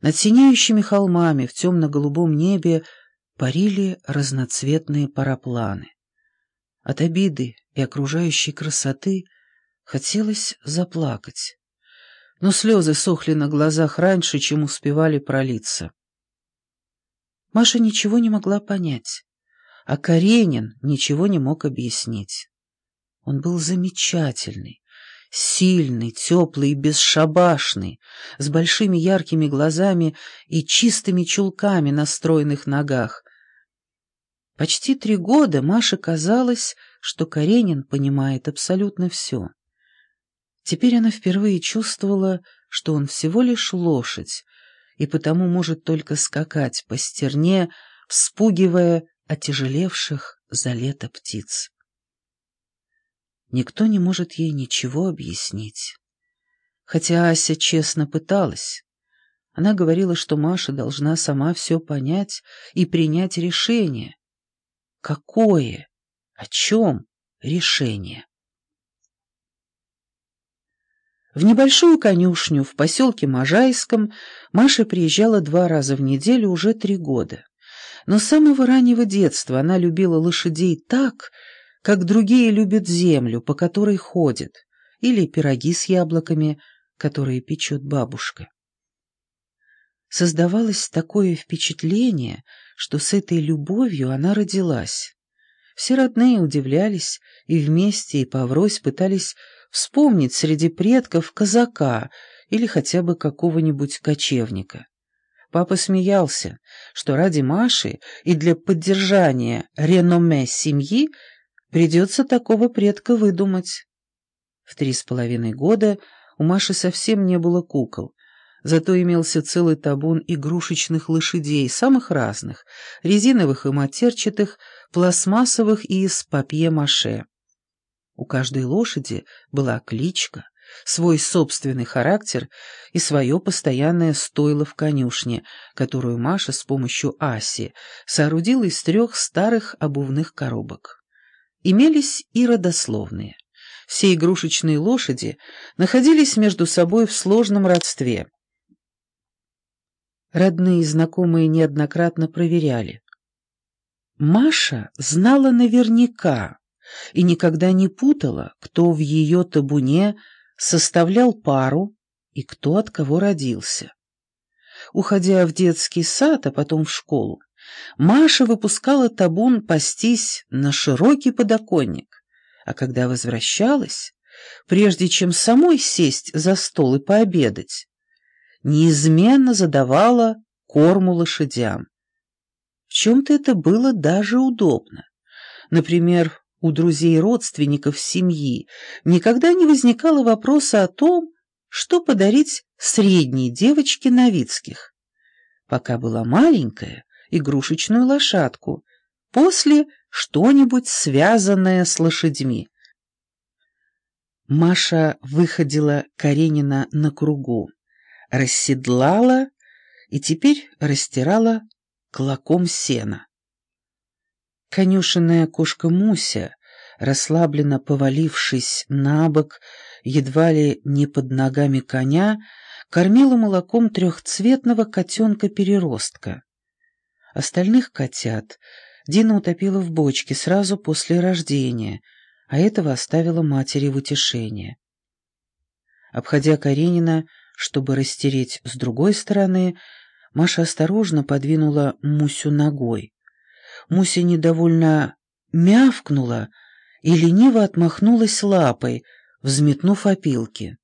Над синеющими холмами в темно-голубом небе парили разноцветные парапланы. От обиды и окружающей красоты хотелось заплакать, но слезы сохли на глазах раньше, чем успевали пролиться. Маша ничего не могла понять, а Каренин ничего не мог объяснить. Он был замечательный, сильный, теплый и бесшабашный, с большими яркими глазами и чистыми чулками на стройных ногах. Почти три года Маше казалось, что Каренин понимает абсолютно все. Теперь она впервые чувствовала, что он всего лишь лошадь, и потому может только скакать по стерне, вспугивая отяжелевших за лето птиц. Никто не может ей ничего объяснить. Хотя Ася честно пыталась. Она говорила, что Маша должна сама все понять и принять решение. Какое? О чем решение? В небольшую конюшню в поселке Можайском Маша приезжала два раза в неделю уже три года. Но с самого раннего детства она любила лошадей так, как другие любят землю, по которой ходят, или пироги с яблоками, которые печет бабушка. Создавалось такое впечатление, что с этой любовью она родилась. Все родные удивлялись и вместе и поврось пытались вспомнить среди предков казака или хотя бы какого-нибудь кочевника. Папа смеялся, что ради Маши и для поддержания реноме семьи Придется такого предка выдумать. В три с половиной года у Маши совсем не было кукол, зато имелся целый табун игрушечных лошадей, самых разных, резиновых и матерчатых, пластмассовых и из папье-маше. У каждой лошади была кличка, свой собственный характер и свое постоянное стойло в конюшне, которую Маша с помощью Аси соорудила из трех старых обувных коробок имелись и родословные. Все игрушечные лошади находились между собой в сложном родстве. Родные и знакомые неоднократно проверяли. Маша знала наверняка и никогда не путала, кто в ее табуне составлял пару и кто от кого родился. Уходя в детский сад, а потом в школу, Маша выпускала табун пастись на широкий подоконник, а когда возвращалась, прежде чем самой сесть за стол и пообедать, неизменно задавала корму лошадям. В чем-то это было даже удобно. Например, у друзей и родственников семьи никогда не возникало вопроса о том, что подарить средней девочке Новицких. Пока была маленькая, игрушечную лошадку, после что-нибудь связанное с лошадьми. Маша выходила Каренина на кругу, расседлала и теперь растирала клоком сена. Конюшенная кошка Муся, расслабленно повалившись на бок, едва ли не под ногами коня, кормила молоком трехцветного котенка-переростка. Остальных котят Дина утопила в бочке сразу после рождения, а этого оставила матери в утешение. Обходя Каренина, чтобы растереть с другой стороны, Маша осторожно подвинула Мусю ногой. Муся недовольно мявкнула и лениво отмахнулась лапой, взметнув опилки.